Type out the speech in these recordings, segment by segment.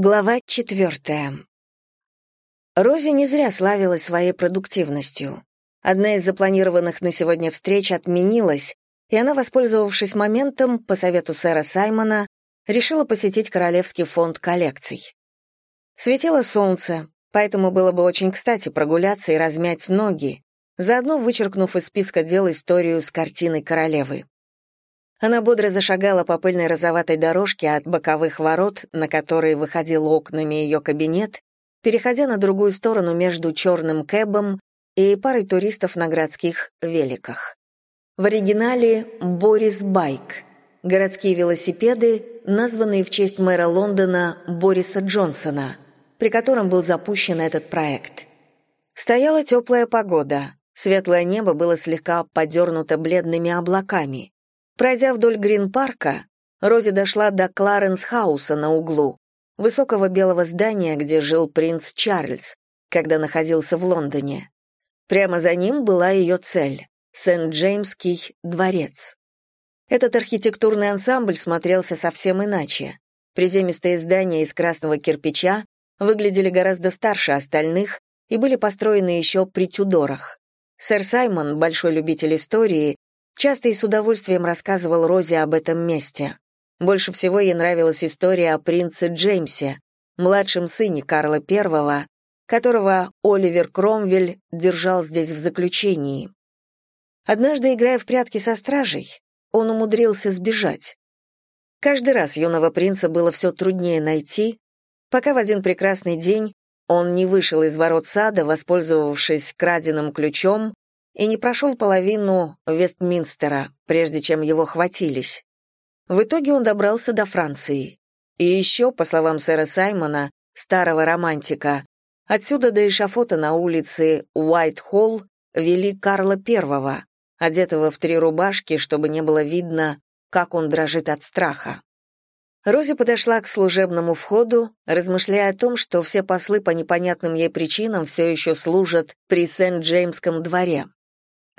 Глава четвертая. Рози не зря славилась своей продуктивностью. Одна из запланированных на сегодня встреч отменилась, и она, воспользовавшись моментом, по совету сэра Саймона, решила посетить Королевский фонд коллекций. Светило солнце, поэтому было бы очень кстати прогуляться и размять ноги, заодно вычеркнув из списка дел историю с картиной королевы. Она бодро зашагала по пыльной розоватой дорожке от боковых ворот, на которые выходил окнами ее кабинет, переходя на другую сторону между черным кэбом и парой туристов на городских великах. В оригинале «Борис Байк» — городские велосипеды, названные в честь мэра Лондона Бориса Джонсона, при котором был запущен этот проект. Стояла теплая погода, светлое небо было слегка подернуто бледными облаками. Пройдя вдоль Грин-парка, Рози дошла до Кларенс-хауса на углу, высокого белого здания, где жил принц Чарльз, когда находился в Лондоне. Прямо за ним была ее цель — Сент-Джеймский дворец. Этот архитектурный ансамбль смотрелся совсем иначе. Приземистые здания из красного кирпича выглядели гораздо старше остальных и были построены еще при Тюдорах. Сэр Саймон, большой любитель истории, Часто и с удовольствием рассказывал Розе об этом месте. Больше всего ей нравилась история о принце Джеймсе, младшем сыне Карла I, которого Оливер Кромвель держал здесь в заключении. Однажды, играя в прятки со стражей, он умудрился сбежать. Каждый раз юного принца было все труднее найти, пока в один прекрасный день он не вышел из ворот сада, воспользовавшись краденым ключом, и не прошел половину Вестминстера, прежде чем его хватились. В итоге он добрался до Франции. И еще, по словам сэра Саймона, старого романтика, отсюда до эшафота на улице Уайт-Холл вели Карла I, одетого в три рубашки, чтобы не было видно, как он дрожит от страха. Рози подошла к служебному входу, размышляя о том, что все послы по непонятным ей причинам все еще служат при Сент-Джеймском дворе.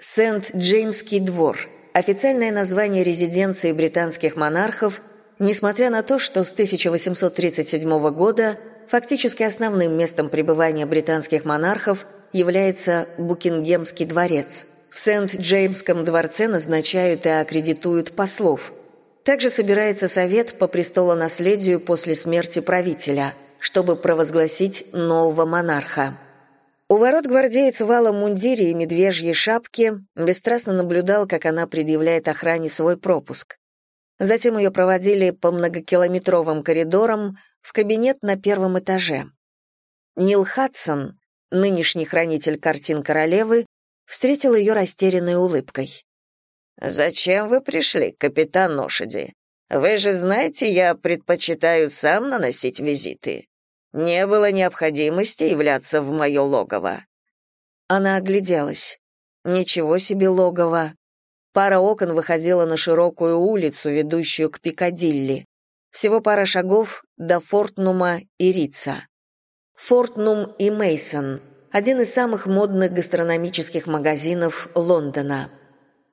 Сент-Джеймский двор – официальное название резиденции британских монархов, несмотря на то, что с 1837 года фактически основным местом пребывания британских монархов является Букингемский дворец. В Сент-Джеймском дворце назначают и аккредитуют послов. Также собирается совет по престолонаследию после смерти правителя, чтобы провозгласить нового монарха. У ворот гвардеец в мундире и медвежьей шапке бесстрастно наблюдал, как она предъявляет охране свой пропуск. Затем ее проводили по многокилометровым коридорам в кабинет на первом этаже. Нил Хадсон, нынешний хранитель картин королевы, встретил ее растерянной улыбкой. «Зачем вы пришли, капитан лошади? Вы же знаете, я предпочитаю сам наносить визиты. Не было необходимости являться в мое логово. Она огляделась. Ничего себе логово. Пара окон выходила на широкую улицу, ведущую к Пикадилли. Всего пара шагов до Фортнума и Рица. Фортнум и Мейсон – один из самых модных гастрономических магазинов Лондона.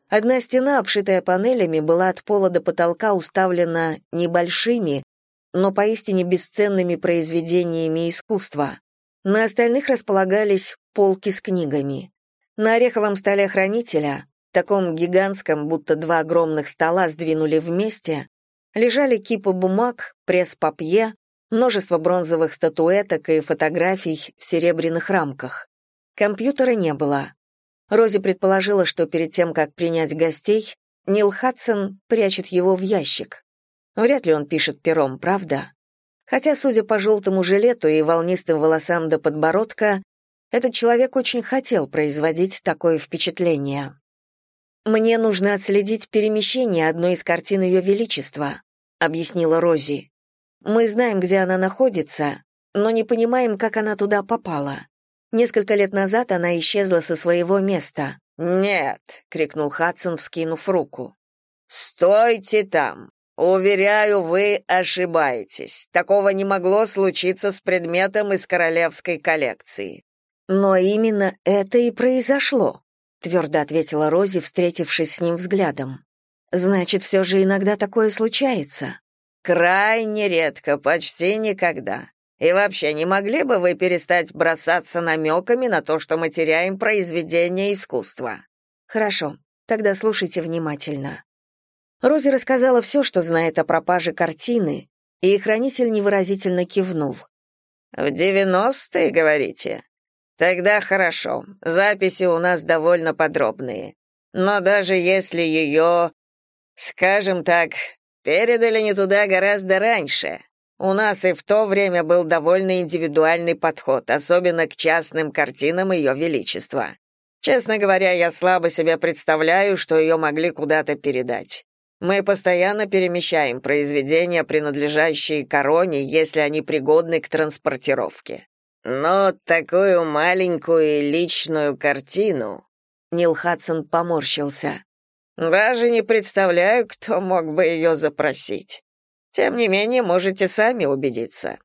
Одна стена, обшитая панелями, была от пола до потолка уставлена небольшими, но поистине бесценными произведениями искусства. На остальных располагались полки с книгами. На ореховом столе хранителя, таком гигантском, будто два огромных стола сдвинули вместе, лежали кипы бумаг, пресс-папье, множество бронзовых статуэток и фотографий в серебряных рамках. Компьютера не было. Рози предположила, что перед тем, как принять гостей, Нил Хадсон прячет его в ящик. Вряд ли он пишет пером, правда? Хотя, судя по желтому жилету и волнистым волосам до подбородка, этот человек очень хотел производить такое впечатление. «Мне нужно отследить перемещение одной из картин Ее Величества», — объяснила Рози. «Мы знаем, где она находится, но не понимаем, как она туда попала. Несколько лет назад она исчезла со своего места». «Нет!» — крикнул Хадсон, вскинув руку. «Стойте там! «Уверяю, вы ошибаетесь. Такого не могло случиться с предметом из королевской коллекции». «Но именно это и произошло», — твердо ответила Рози, встретившись с ним взглядом. «Значит, все же иногда такое случается». «Крайне редко, почти никогда. И вообще, не могли бы вы перестать бросаться намеками на то, что мы теряем произведение искусства?» «Хорошо, тогда слушайте внимательно». Рози рассказала все, что знает о пропаже картины, и хранитель невыразительно кивнул. «В девяностые, говорите? Тогда хорошо, записи у нас довольно подробные. Но даже если ее, скажем так, передали не туда гораздо раньше, у нас и в то время был довольно индивидуальный подход, особенно к частным картинам Ее Величества. Честно говоря, я слабо себе представляю, что ее могли куда-то передать. Мы постоянно перемещаем произведения, принадлежащие короне, если они пригодны к транспортировке. Но такую маленькую личную картину...» Нил Хадсон поморщился. «Даже не представляю, кто мог бы ее запросить. Тем не менее, можете сами убедиться».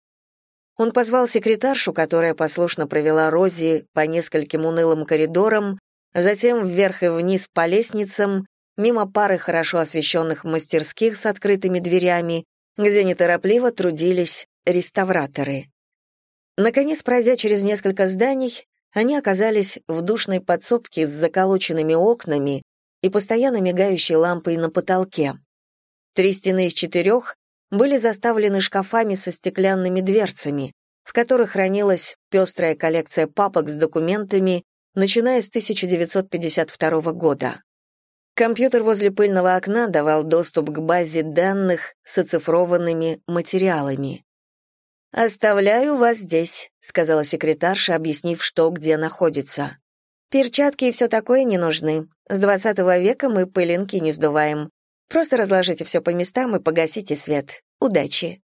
Он позвал секретаршу, которая послушно провела Рози по нескольким унылым коридорам, затем вверх и вниз по лестницам, мимо пары хорошо освещенных мастерских с открытыми дверями, где неторопливо трудились реставраторы. Наконец, пройдя через несколько зданий, они оказались в душной подсобке с заколоченными окнами и постоянно мигающей лампой на потолке. Три стены из четырех были заставлены шкафами со стеклянными дверцами, в которых хранилась пестрая коллекция папок с документами, начиная с 1952 года. Компьютер возле пыльного окна давал доступ к базе данных с оцифрованными материалами. «Оставляю вас здесь», — сказала секретарша, объяснив, что где находится. «Перчатки и все такое не нужны. С двадцатого века мы пылинки не сдуваем. Просто разложите все по местам и погасите свет. Удачи».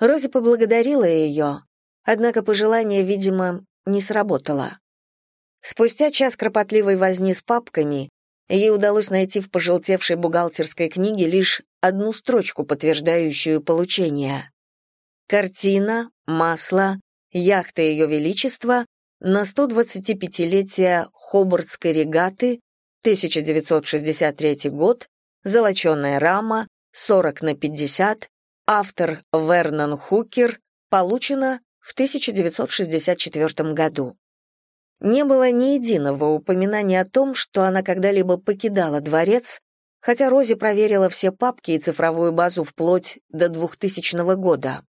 Рози поблагодарила ее, однако пожелание, видимо, не сработало. Спустя час кропотливой возни с папками ей удалось найти в пожелтевшей бухгалтерской книге лишь одну строчку, подтверждающую получение. Картина, масло, яхта Ее Величества на 125-летие Хобартской регаты, 1963 год, золоченая рама, 40 на 50, автор Вернон Хукер, получена в 1964 году. Не было ни единого упоминания о том, что она когда-либо покидала дворец, хотя Рози проверила все папки и цифровую базу вплоть до 2000 года.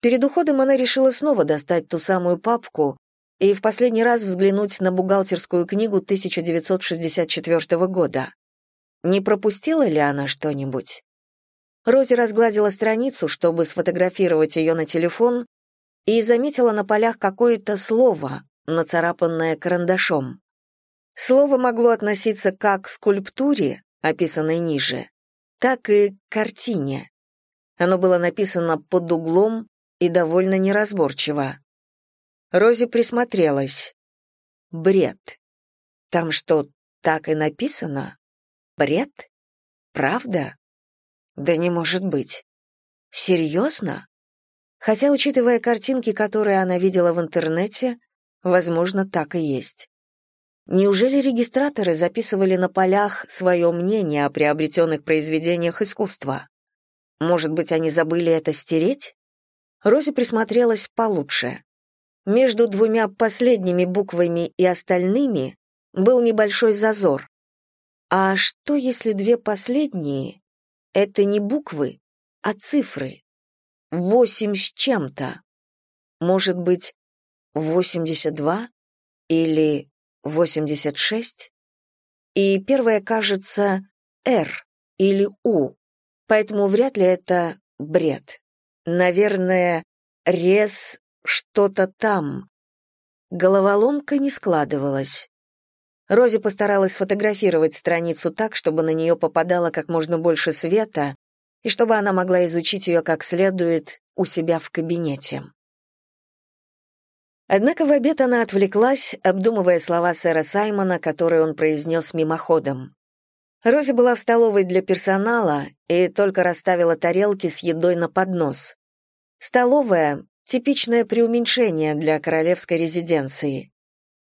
Перед уходом она решила снова достать ту самую папку и в последний раз взглянуть на бухгалтерскую книгу 1964 года. Не пропустила ли она что-нибудь? Рози разгладила страницу, чтобы сфотографировать ее на телефон, и заметила на полях какое-то слово, нацарапанное карандашом. Слово могло относиться как к скульптуре, описанной ниже, так и к картине. Оно было написано под углом и довольно неразборчиво. Рози присмотрелась. Бред. Там что, так и написано? Бред? Правда? Да не может быть. Серьезно? Хотя, учитывая картинки, которые она видела в интернете, возможно, так и есть. Неужели регистраторы записывали на полях свое мнение о приобретенных произведениях искусства? Может быть, они забыли это стереть? Рози присмотрелась получше. Между двумя последними буквами и остальными был небольшой зазор. А что, если две последние — это не буквы, а цифры? Восемь с чем-то. Может быть, восемьдесят два или восемьдесят шесть? И первое кажется «Р» или «У», поэтому вряд ли это бред. Наверное, «Рез» что-то там. Головоломка не складывалась. Рози постаралась сфотографировать страницу так, чтобы на нее попадало как можно больше света и чтобы она могла изучить ее как следует у себя в кабинете. Однако в обед она отвлеклась, обдумывая слова сэра Саймона, которые он произнес мимоходом. Рози была в столовой для персонала и только расставила тарелки с едой на поднос. Столовая — типичное преуменьшение для королевской резиденции.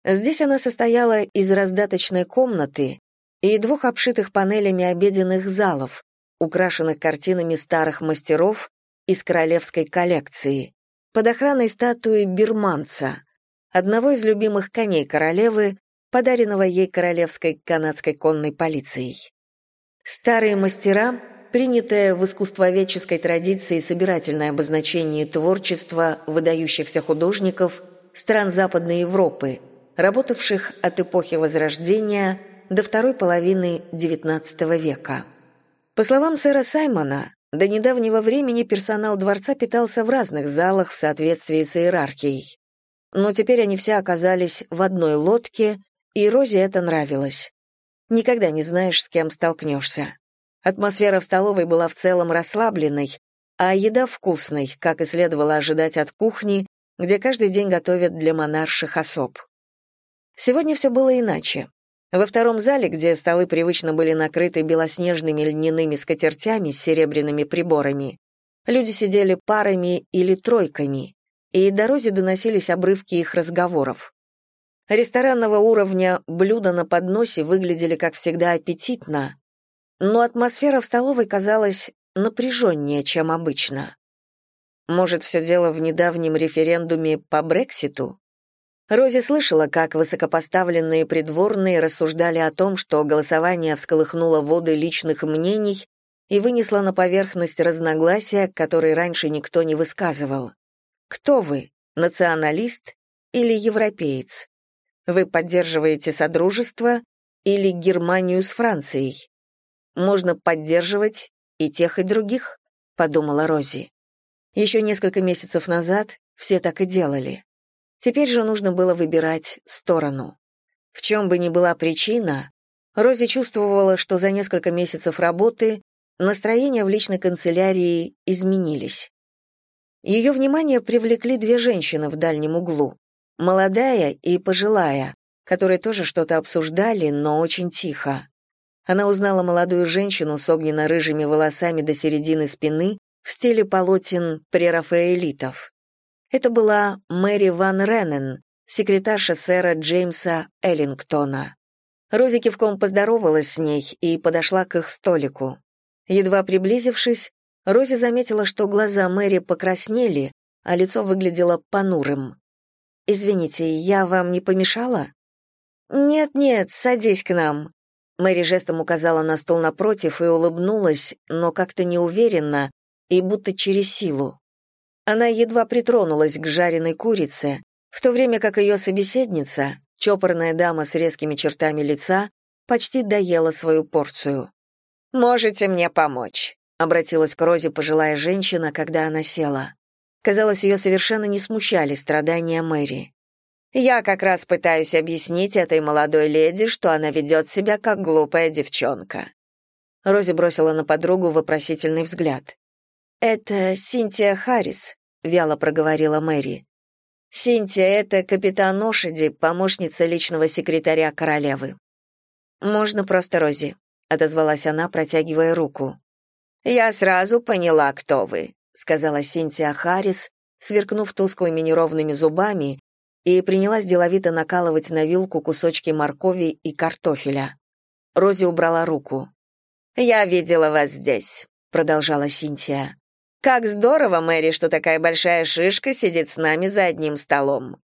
Здесь она состояла из раздаточной комнаты и двух обшитых панелями обеденных залов, украшенных картинами старых мастеров из королевской коллекции, под охраной статуи бирманца, одного из любимых коней королевы, подаренного ей королевской канадской конной полицией. Старые мастера, принятое в искусствоведческой традиции собирательное обозначение творчества выдающихся художников стран Западной Европы, работавших от эпохи Возрождения до второй половины XIX века. По словам сэра Саймона, до недавнего времени персонал дворца питался в разных залах в соответствии с иерархией. Но теперь они все оказались в одной лодке, и Розе это нравилось. Никогда не знаешь, с кем столкнешься. Атмосфера в столовой была в целом расслабленной, а еда вкусной, как и следовало ожидать от кухни, где каждый день готовят для монарших особ. Сегодня все было иначе. Во втором зале, где столы привычно были накрыты белоснежными льняными скатертями с серебряными приборами, люди сидели парами или тройками, и до Рози доносились обрывки их разговоров. Ресторанного уровня блюда на подносе выглядели, как всегда, аппетитно, но атмосфера в столовой казалась напряженнее, чем обычно. Может, все дело в недавнем референдуме по Брекситу? Рози слышала, как высокопоставленные придворные рассуждали о том, что голосование всколыхнуло воды личных мнений и вынесло на поверхность разногласия, которые раньше никто не высказывал. Кто вы, националист или европеец? Вы поддерживаете Содружество или Германию с Францией? Можно поддерживать и тех, и других, подумала Рози. Еще несколько месяцев назад все так и делали. Теперь же нужно было выбирать сторону. В чем бы ни была причина, Рози чувствовала, что за несколько месяцев работы настроения в личной канцелярии изменились. Ее внимание привлекли две женщины в дальнем углу, молодая и пожилая, которые тоже что-то обсуждали, но очень тихо. Она узнала молодую женщину с огненно-рыжими волосами до середины спины в стиле полотен прерафаэлитов. Это была Мэри Ван Реннен, секретарша сэра Джеймса Эллингтона. Рози кивком поздоровалась с ней и подошла к их столику. Едва приблизившись, Рози заметила, что глаза Мэри покраснели, а лицо выглядело понурым. «Извините, я вам не помешала?» «Нет-нет, садись к нам». Мэри жестом указала на стол напротив и улыбнулась, но как-то неуверенно и будто через силу. Она едва притронулась к жареной курице, в то время как ее собеседница, чопорная дама с резкими чертами лица, почти доела свою порцию. «Можете мне помочь?» — обратилась к Розе пожилая женщина, когда она села. Казалось, ее совершенно не смущали страдания Мэри. «Я как раз пытаюсь объяснить этой молодой леди, что она ведет себя как глупая девчонка». Рози бросила на подругу вопросительный взгляд. «Это Синтия Харрис», — вяло проговорила Мэри. «Синтия — это капитан Ошади, помощница личного секретаря королевы». «Можно просто Рози», — отозвалась она, протягивая руку. «Я сразу поняла, кто вы», — сказала Синтия Харрис, сверкнув тусклыми неровными зубами, и принялась деловито накалывать на вилку кусочки моркови и картофеля. Рози убрала руку. «Я видела вас здесь», — продолжала Синтия. Как здорово, Мэри, что такая большая шишка сидит с нами за одним столом.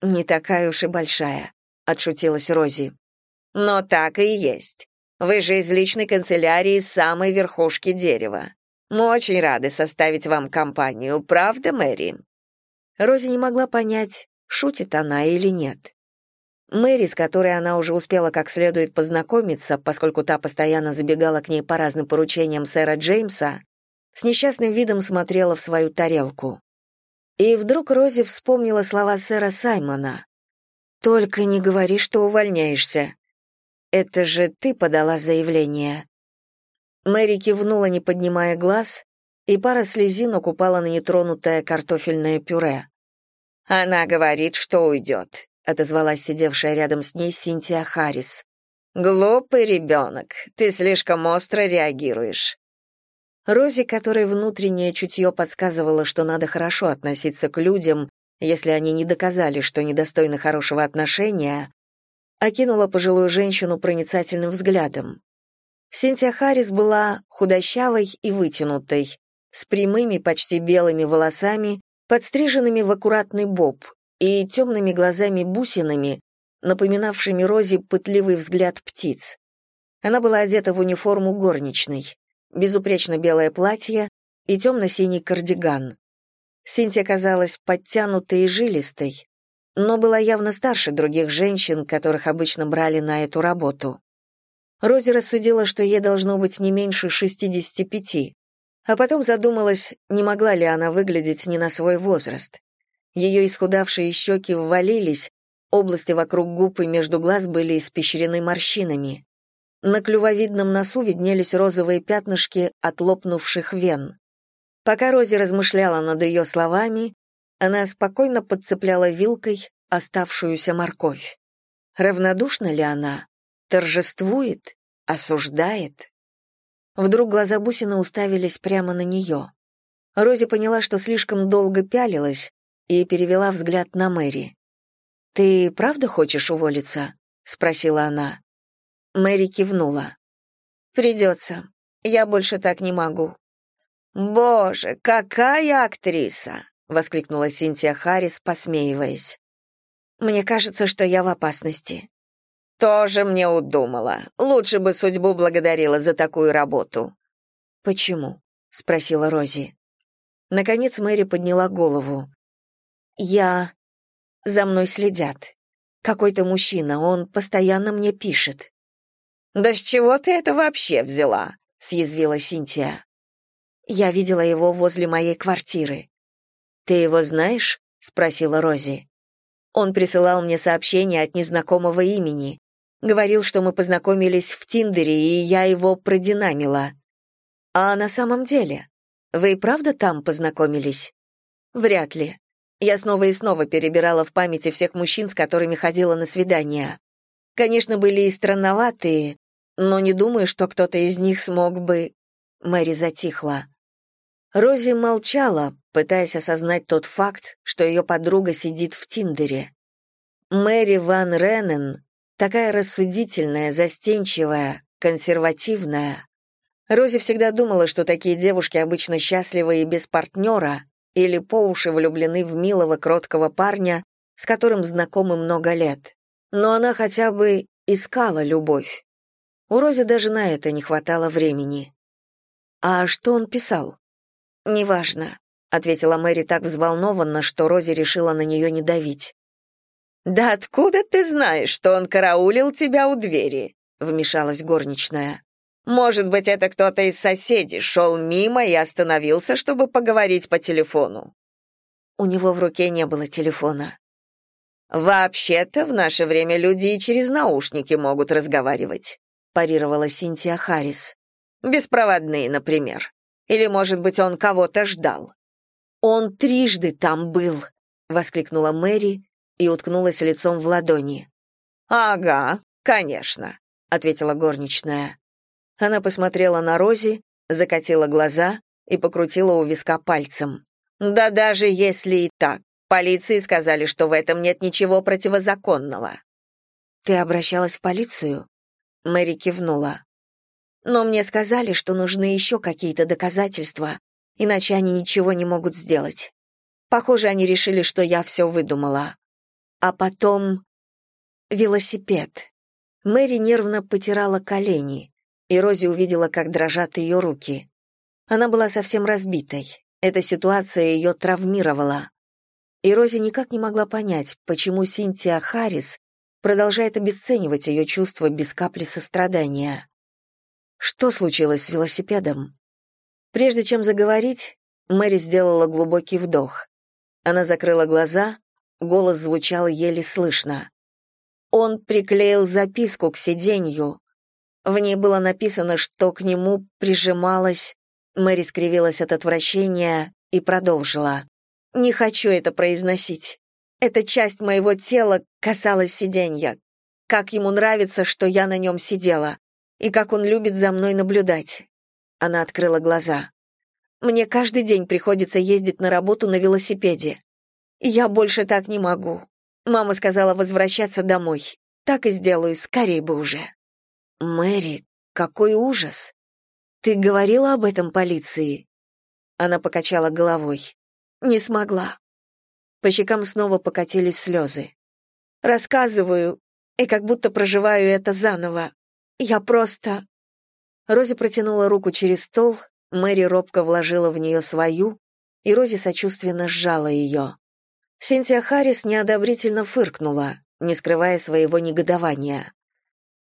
Не такая уж и большая, отшутилась Рози. Но так и есть. Вы же из личной канцелярии самой верхушки дерева. Мы очень рады составить вам компанию, правда, Мэри? Рози не могла понять, шутит она или нет. Мэри, с которой она уже успела как следует познакомиться, поскольку та постоянно забегала к ней по разным поручениям сэра Джеймса, с несчастным видом смотрела в свою тарелку. И вдруг Рози вспомнила слова сэра Саймона. «Только не говори, что увольняешься. Это же ты подала заявление». Мэри кивнула, не поднимая глаз, и пара слезинок упала на нетронутое картофельное пюре. «Она говорит, что уйдет», — отозвалась сидевшая рядом с ней Синтия Харрис. «Глупый ребенок, ты слишком остро реагируешь. Рози, которой внутреннее чутье подсказывало, что надо хорошо относиться к людям, если они не доказали, что недостойны хорошего отношения, окинула пожилую женщину проницательным взглядом. Синтия Харрис была худощавой и вытянутой, с прямыми, почти белыми волосами подстриженными в аккуратный боб и темными глазами-бусинами, напоминавшими Розе пытливый взгляд птиц. Она была одета в униформу горничной, безупречно белое платье и темно-синий кардиган. Синтия казалась подтянутой и жилистой, но была явно старше других женщин, которых обычно брали на эту работу. Рози рассудила, что ей должно быть не меньше 65, а потом задумалась, не могла ли она выглядеть не на свой возраст. Ее исхудавшие щеки ввалились, области вокруг губ и между глаз были испещрены морщинами. На клювовидном носу виднелись розовые пятнышки от лопнувших вен. Пока Рози размышляла над ее словами, она спокойно подцепляла вилкой оставшуюся морковь. Равнодушна ли она? Торжествует? Осуждает? Вдруг глаза бусины уставились прямо на нее. Рози поняла, что слишком долго пялилась, и перевела взгляд на Мэри. «Ты правда хочешь уволиться?» — спросила она. Мэри кивнула. «Придется. Я больше так не могу». «Боже, какая актриса!» — воскликнула Синтия Харрис, посмеиваясь. «Мне кажется, что я в опасности». «Тоже мне удумала. Лучше бы судьбу благодарила за такую работу». «Почему?» — спросила Рози. Наконец Мэри подняла голову. «Я... За мной следят. Какой-то мужчина, он постоянно мне пишет». «Да с чего ты это вообще взяла?» — съязвила Синтия. «Я видела его возле моей квартиры». «Ты его знаешь?» — спросила Рози. Он присылал мне сообщение от незнакомого имени. Говорил, что мы познакомились в Тиндере, и я его продинамила. А на самом деле? Вы и правда там познакомились? Вряд ли. Я снова и снова перебирала в памяти всех мужчин, с которыми ходила на свидания. Конечно, были и странноватые, но не думаю, что кто-то из них смог бы... Мэри затихла. Рози молчала, пытаясь осознать тот факт, что ее подруга сидит в Тиндере. Мэри Ван Реннен Такая рассудительная, застенчивая, консервативная. Рози всегда думала, что такие девушки обычно счастливы и без партнера или по уши влюблены в милого, кроткого парня, с которым знакомы много лет. Но она хотя бы искала любовь. У Рози даже на это не хватало времени. «А что он писал?» «Неважно», — ответила Мэри так взволнованно, что Рози решила на нее не давить. «Да откуда ты знаешь, что он караулил тебя у двери?» — вмешалась горничная. «Может быть, это кто-то из соседей шел мимо и остановился, чтобы поговорить по телефону?» У него в руке не было телефона. «Вообще-то в наше время люди и через наушники могут разговаривать», парировала Синтия Харрис. «Беспроводные, например. Или, может быть, он кого-то ждал». «Он трижды там был», — воскликнула Мэри и уткнулась лицом в ладони. «Ага, конечно», — ответила горничная. Она посмотрела на Рози, закатила глаза и покрутила у виска пальцем. «Да даже если и так, полиции сказали, что в этом нет ничего противозаконного». «Ты обращалась в полицию?» Мэри кивнула. «Но мне сказали, что нужны еще какие-то доказательства, иначе они ничего не могут сделать. Похоже, они решили, что я все выдумала. А потом... Велосипед. Мэри нервно потирала колени, и Рози увидела, как дрожат ее руки. Она была совсем разбитой. Эта ситуация ее травмировала. И Рози никак не могла понять, почему Синтия Харрис продолжает обесценивать ее чувства без капли сострадания. Что случилось с велосипедом? Прежде чем заговорить, Мэри сделала глубокий вдох. Она закрыла глаза Голос звучал еле слышно. Он приклеил записку к сиденью. В ней было написано, что к нему прижималась... Мэри скривилась от отвращения и продолжила. «Не хочу это произносить. Эта часть моего тела касалась сиденья. Как ему нравится, что я на нем сидела, и как он любит за мной наблюдать». Она открыла глаза. «Мне каждый день приходится ездить на работу на велосипеде. Я больше так не могу. Мама сказала возвращаться домой. Так и сделаю, скорее бы уже. Мэри, какой ужас. Ты говорила об этом полиции? Она покачала головой. не смогла. По щекам снова покатились слезы. Рассказываю, и как будто проживаю это заново. Я просто... Рози протянула руку через стол, Мэри робко вложила в нее свою, и Рози сочувственно сжала ее. Синтия Харрис неодобрительно фыркнула, не скрывая своего негодования.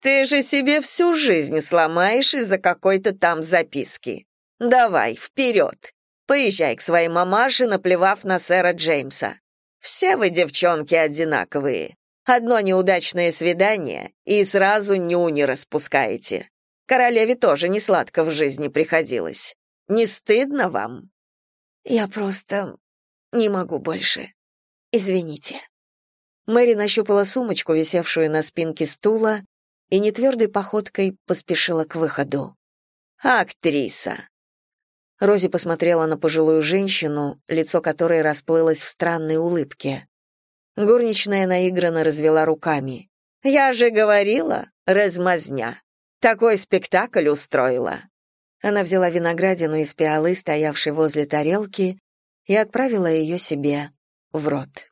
«Ты же себе всю жизнь сломаешь из-за какой-то там записки. Давай, вперед! Поезжай к своей мамаше, наплевав на сэра Джеймса. Все вы, девчонки, одинаковые. Одно неудачное свидание, и сразу нюни распускаете. Королеве тоже не сладко в жизни приходилось. Не стыдно вам?» «Я просто не могу больше. Извините». Мэри нащупала сумочку, висевшую на спинке стула, и нетвердой походкой поспешила к выходу. «Актриса!» Рози посмотрела на пожилую женщину, лицо которой расплылось в странной улыбке. Горничная наигранно развела руками. «Я же говорила, размазня. Такой спектакль устроила». Она взяла виноградину из пиалы, стоявшей возле тарелки, и отправила ее себе в рот.